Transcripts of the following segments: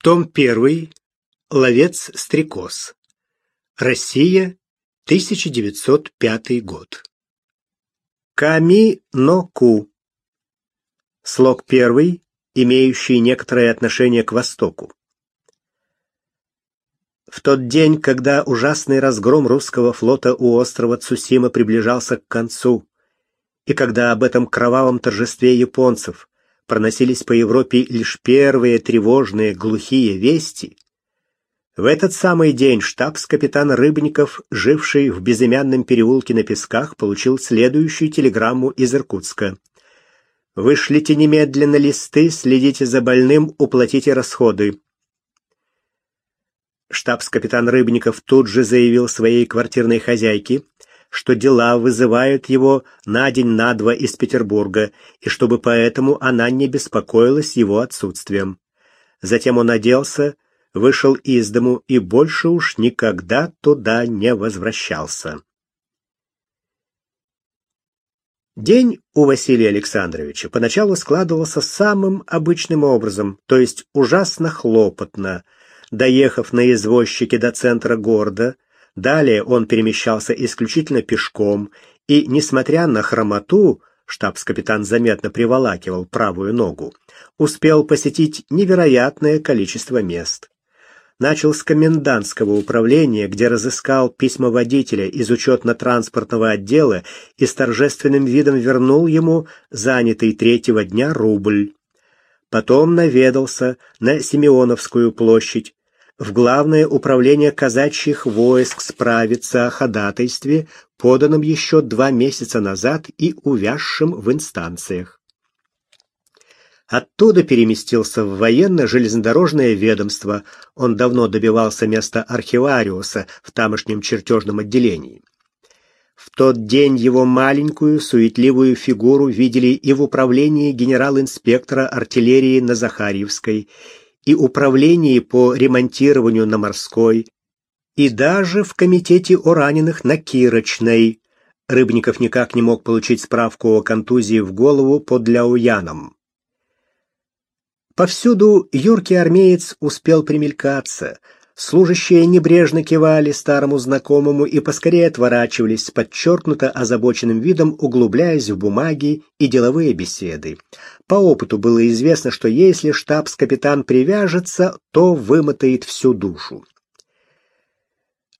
Том 1. Ловец-стрекоз. Россия, 1905 год. Ками-но-ку. Слог первый, имеющий некоторое отношение к Востоку. В тот день, когда ужасный разгром русского флота у острова Цусима приближался к концу, и когда об этом кровавом торжестве японцев проносились по Европе лишь первые тревожные глухие вести, в этот самый день штабс-капитан Рыбников, живший в безымянном переулке на Песках, получил следующую телеграмму из Иркутска. «Вышлите немедленно листы, следите за больным, уплатите расходы». Штабс-капитан Рыбников тут же заявил своей квартирной хозяйке, что дела вызывают его на день на два из Петербурга, и чтобы поэтому она не беспокоилась его отсутствием. Затем он оделся, вышел из дому и больше уж никогда туда не возвращался. День у Василия Александровича поначалу складывался самым обычным образом, то есть ужасно хлопотно. Доехав на извозчике до центра города, Далее он перемещался исключительно пешком, и, несмотря на хромоту, штабс-капитан заметно приволакивал правую ногу, успел посетить невероятное количество мест. Начал с комендантского управления, где разыскал письма водителя из учетно-транспортного отдела и с торжественным видом вернул ему занятый третьего дня рубль. Потом наведался на Симеоновскую площадь, в Главное управление казачьих войск справиться о ходатайстве, поданном еще два месяца назад и увязшем в инстанциях. Оттуда переместился в военно-железнодорожное ведомство. Он давно добивался места архивариуса в тамошнем чертежном отделении. В тот день его маленькую, суетливую фигуру видели и в управлении генерал-инспектора артиллерии на Захарьевской, и управлении по ремонтированию на Морской, и даже в комитете о раненых на Кирочной. Рыбников никак не мог получить справку о контузии в голову под Ляуяном. Повсюду юркий армеец успел примелькаться – Служащие небрежно кивали старому знакомому и поскорее отворачивались с подчеркнуто озабоченным видом, углубляясь в бумаги и деловые беседы. По опыту было известно, что если штабс-капитан привяжется, то вымотает всю душу.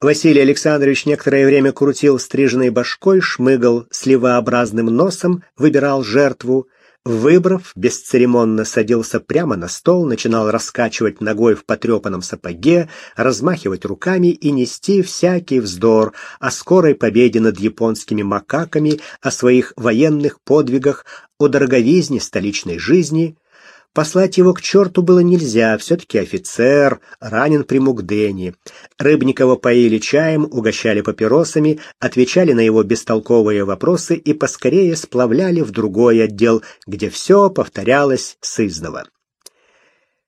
Василий Александрович некоторое время крутил стриженной башкой, шмыгал сливообразным носом, выбирал жертву, Выбрав, бесцеремонно садился прямо на стол, начинал раскачивать ногой в потрепанном сапоге, размахивать руками и нести всякий вздор о скорой победе над японскими макаками, о своих военных подвигах, о дороговизне столичной жизни — Послать его к черту было нельзя, все-таки офицер, ранен при Мугдене. Рыбникова поили чаем, угощали папиросами, отвечали на его бестолковые вопросы и поскорее сплавляли в другой отдел, где все повторялось сызново.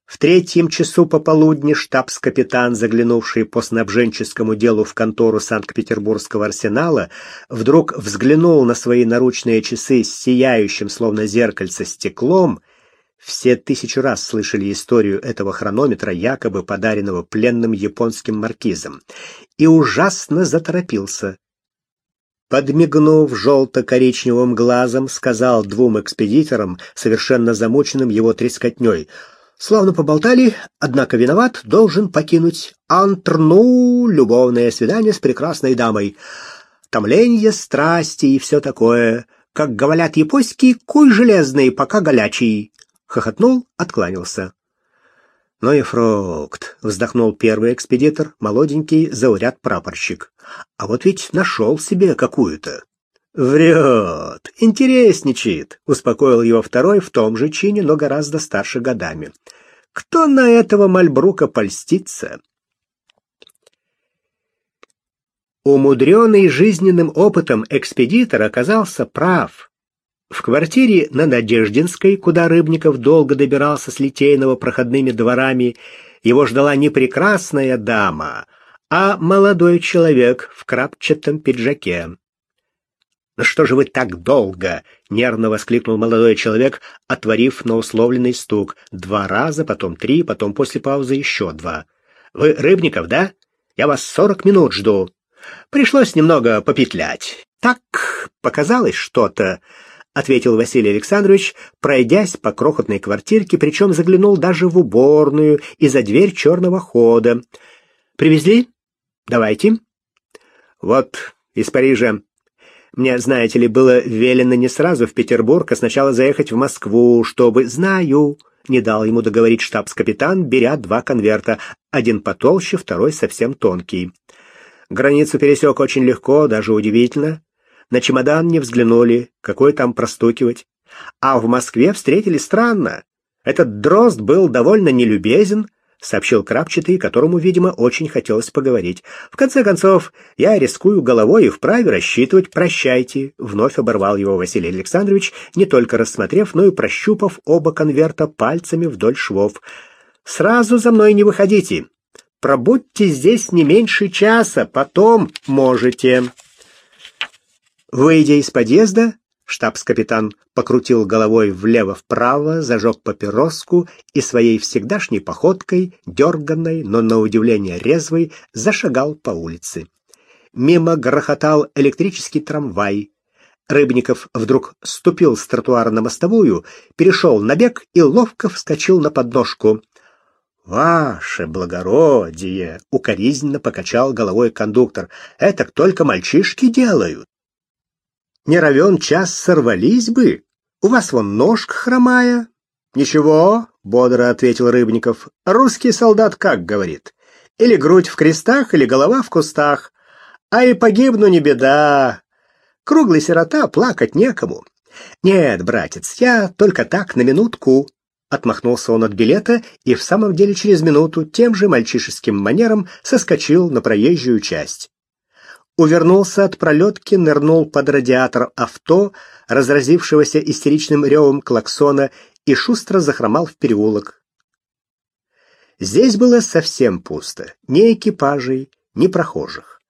В третьем часу пополудни штабс-капитан, заглянувший по снабженческому делу в контору Санкт-Петербургского арсенала, вдруг взглянул на свои наручные часы с сияющим, словно зеркальце, стеклом все тысячу раз слышали историю этого хронометра, якобы подаренного пленным японским маркизом, и ужасно заторопился. Подмигнув желто-коричневым глазом, сказал двум экспедиторам, совершенно замученным его трескотней, «Славно поболтали, однако виноват, должен покинуть Антрну, любовное свидание с прекрасной дамой, томление страсти и все такое. Как говорят японские, куй железный, пока голячий» хохотнул, откланялся. «Ну и фрукт!» — вздохнул первый экспедитор, молоденький зауряд-прапорщик. «А вот ведь нашел себе какую-то». «Врет! Интересничает!» — успокоил его второй в том же чине, но гораздо старше годами. «Кто на этого мальбрука польстится?» Умудренный жизненным опытом экспедитор оказался прав. В квартире на Надеждинской, куда Рыбников долго добирался с Литейного проходными дворами, его ждала не прекрасная дама, а молодой человек в крапчатом пиджаке. «Ну что же вы так долго?» — нервно воскликнул молодой человек, отворив на условленный стук. Два раза, потом три, потом после паузы еще два. «Вы Рыбников, да? Я вас сорок минут жду. Пришлось немного попетлять. Так показалось что-то», — ответил Василий Александрович, пройдясь по крохотной квартирке, причем заглянул даже в уборную и за дверь черного хода. «Привезли? Давайте». «Вот, из Парижа. Мне, знаете ли, было велено не сразу в Петербург, а сначала заехать в Москву, чтобы... Знаю, не дал ему договорить штабс-капитан, беря два конверта, один потолще, второй совсем тонкий. Границу пересек очень легко, даже удивительно. На чемодан не взглянули, какой там простукивать. А в Москве встретили странно. Этот дрозд был довольно нелюбезен, — сообщил Крапчатый, которому, видимо, очень хотелось поговорить. «В конце концов, я рискую головой и вправе рассчитывать. Прощайте!» — вновь оборвал его Василий Александрович, не только рассмотрев, но и прощупав оба конверта пальцами вдоль швов. «Сразу за мной не выходите. Пробудьте здесь не меньше часа, потом можете». Выйдя из подъезда, Штабс-капитан покрутил головой влево-вправо, зажег папироску и своей всегдашней походкой, дерганной, но на удивление резвой, зашагал по улице. Мимо грохотал электрический трамвай. Рыбников вдруг ступил с тротуара на мостовую, перешел на бег и ловко вскочил на подножку. «Ваше благородие!» — укоризненно покачал головой кондуктор. «Это только мальчишки делают. Не равен час сорвались бы. У вас вон ножка хромая. Ничего, бодро ответил Рыбников. Русский солдат как говорит? Или грудь в крестах, или голова в кустах. А и погибну не беда. Круглый сирота, плакать некому. Нет, братец, я только так на минутку. Отмахнулся он от билета и в самом деле через минуту тем же мальчишеским манером соскочил на проезжую часть увернулся от пролетки, нырнул под радиатор авто, разразившегося истеричным ревом клаксона, и шустро захромал в переулок. Здесь было совсем пусто. Ни экипажей, ни прохожих.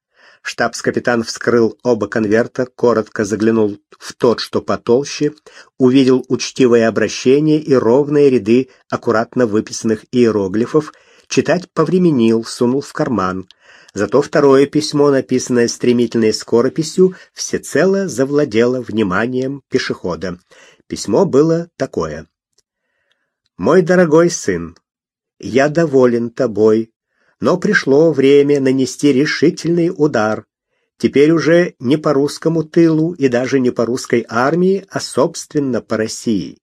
Штабс-капитан вскрыл оба конверта, коротко заглянул в тот, что потолще, увидел учтивое обращение и ровные ряды аккуратно выписанных иероглифов, читать повременил, сунул в карман — Зато второе письмо, написанное стремительной скорописью, всецело завладело вниманием пешехода. Письмо было такое. «Мой дорогой сын, я доволен тобой, но пришло время нанести решительный удар. Теперь уже не по русскому тылу и даже не по русской армии, а собственно по России.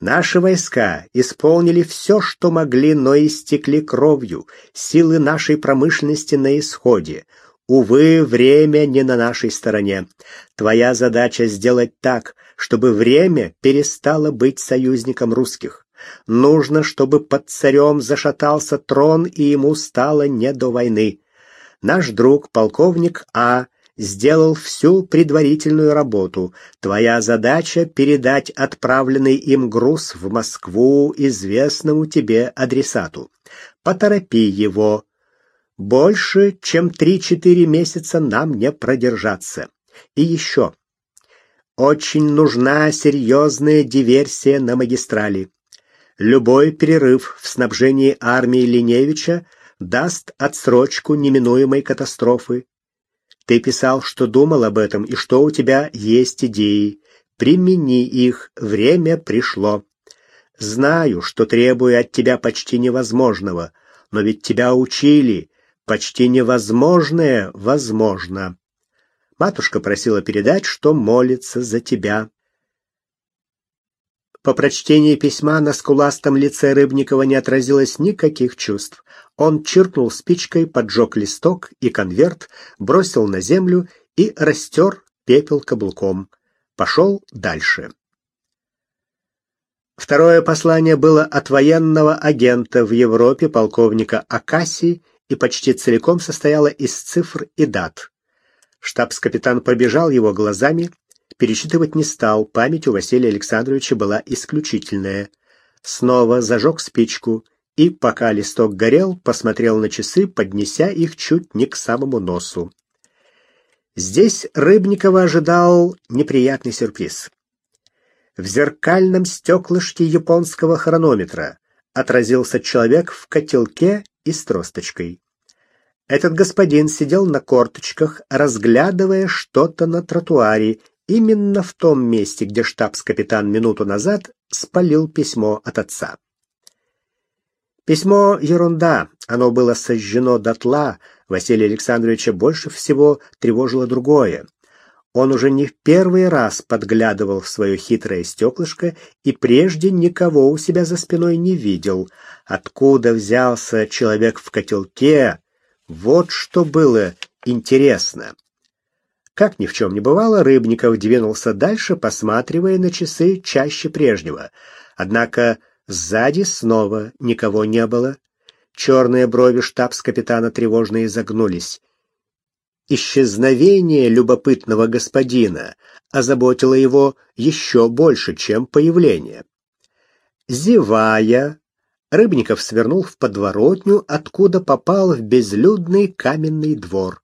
Наши войска исполнили все, что могли, но истекли кровью. Силы нашей промышленности на исходе. Увы, время не на нашей стороне. Твоя задача сделать так, чтобы время перестало быть союзником русских. Нужно, чтобы под царем зашатался трон, и ему стало не до войны. Наш друг, полковник А., сделал всю предварительную работу. Твоя задача — передать отправленный им груз в Москву известному тебе адресату. Поторопи его. Больше, чем три-четыре месяца нам не продержаться. И еще. Очень нужна серьезная диверсия на магистрали. Любой перерыв в снабжении армии Линевича даст отсрочку неминуемой катастрофы. Ты писал, что думал об этом и что у тебя есть идеи. Примени их, время пришло. Знаю, что требую от тебя почти невозможного, но ведь тебя учили. Почти невозможное возможно. Матушка просила передать, что молится за тебя. По прочтении письма на скуластом лице Рыбникова не отразилось никаких чувств. Он чиркнул спичкой, поджег листок и конверт, бросил на землю и растер пепел каблуком. Пошел дальше. Второе послание было от военного агента в Европе полковника Акаси и почти целиком состояло из цифр и дат. Штабс-капитан пробежал его глазами, Пересчитывать не стал, память у Василия Александровича была исключительная. Снова зажег спичку и, пока листок горел, посмотрел на часы, поднеся их чуть не к самому носу. Здесь Рыбникова ожидал неприятный сюрприз. В зеркальном стеклышке японского хронометра отразился человек в котелке и с тросточкой. Этот господин сидел на корточках, разглядывая что-то на тротуаре, именно в том месте, где штабс-капитан минуту назад спалил письмо от отца. Письмо — ерунда, оно было сожжено дотла, Василия Александровича больше всего тревожило другое. Он уже не в первый раз подглядывал в свое хитрое стеклышко и прежде никого у себя за спиной не видел. Откуда взялся человек в котелке? Вот что было интересно. Как ни в чем не бывало, Рыбников двинулся дальше, посматривая на часы чаще прежнего. Однако сзади снова никого не было. Черные брови штабс-капитана тревожно изогнулись. Исчезновение любопытного господина озаботило его еще больше, чем появление. Зевая, Рыбников свернул в подворотню, откуда попал в безлюдный каменный двор.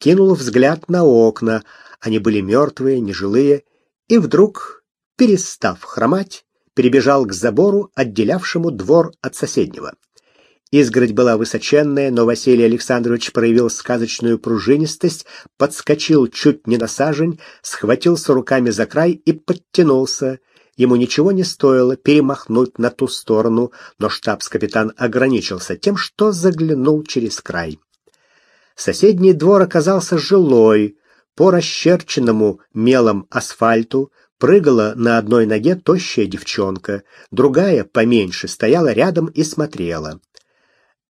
Кинул взгляд на окна, они были мертвые, нежилые, и вдруг, перестав хромать, перебежал к забору, отделявшему двор от соседнего. Изгородь была высоченная, но Василий Александрович проявил сказочную пружинистость, подскочил чуть не на сажень, схватился руками за край и подтянулся. Ему ничего не стоило перемахнуть на ту сторону, но штабс-капитан ограничился тем, что заглянул через край. Соседний двор оказался жилой. По расчерченному мелом асфальту прыгала на одной ноге тощая девчонка, другая, поменьше, стояла рядом и смотрела.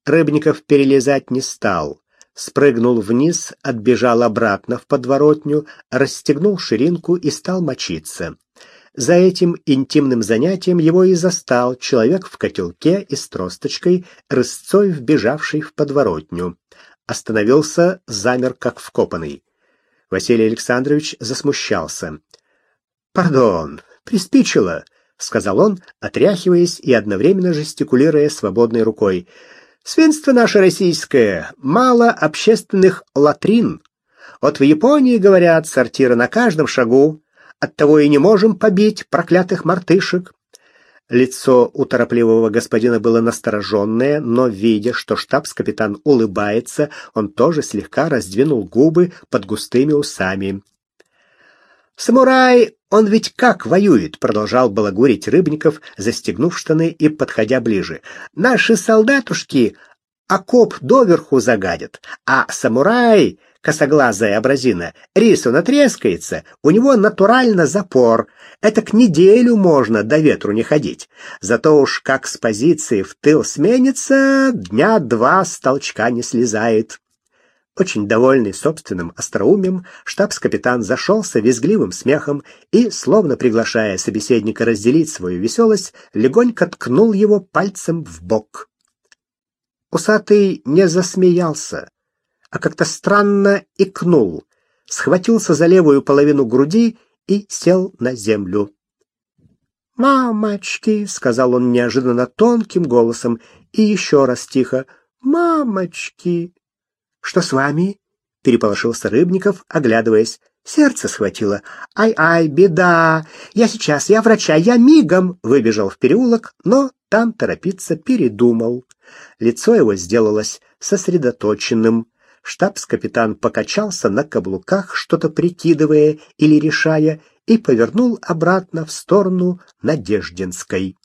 Рыбников перелезать не стал. Спрыгнул вниз, отбежал обратно в подворотню, расстегнул ширинку и стал мочиться. За этим интимным занятием его и застал человек в котелке и с тросточкой, рысцой вбежавший в подворотню. Остановился, замер как вкопанный. Василий Александрович засмущался. «Пардон, приспичило», — сказал он, отряхиваясь и одновременно жестикулируя свободной рукой. Свинство наше российское, мало общественных латрин. Вот в Японии, говорят, сортиры на каждом шагу. Оттого и не можем побить проклятых мартышек. Лицо у торопливого господина было настороженное, но, видя, что штабс-капитан улыбается, он тоже слегка раздвинул губы под густыми усами. «Самурай, он ведь как воюет?» — продолжал балагурить Рыбников, застегнув штаны и подходя ближе. «Наши солдатушки окоп доверху загадят, а самурай, косоглазая образина, рису натрескается, у него натурально запор. Это к неделю можно до ветру не ходить. Зато уж как с позиции в тыл сменится, дня два с толчка не слезает». Очень довольный собственным остроумием, штабс-капитан зашелся визгливым смехом и, словно приглашая собеседника разделить свою веселость, легонько ткнул его пальцем в бок. Усатый не засмеялся, а как-то странно икнул, схватился за левую половину груди и сел на землю. «Мамочки!» — сказал он неожиданно тонким голосом и еще раз тихо. «Мамочки!» Что с вами? переполошился Рыбников, оглядываясь. Сердце схватило. Ай-ай, беда. Я сейчас, я врача, я мигом выбежал в переулок, но там торопиться передумал. Лицо его сделалось сосредоточенным. Штабс-капитан покачался на каблуках, что-то прикидывая или решая, и повернул обратно в сторону Надеждинской.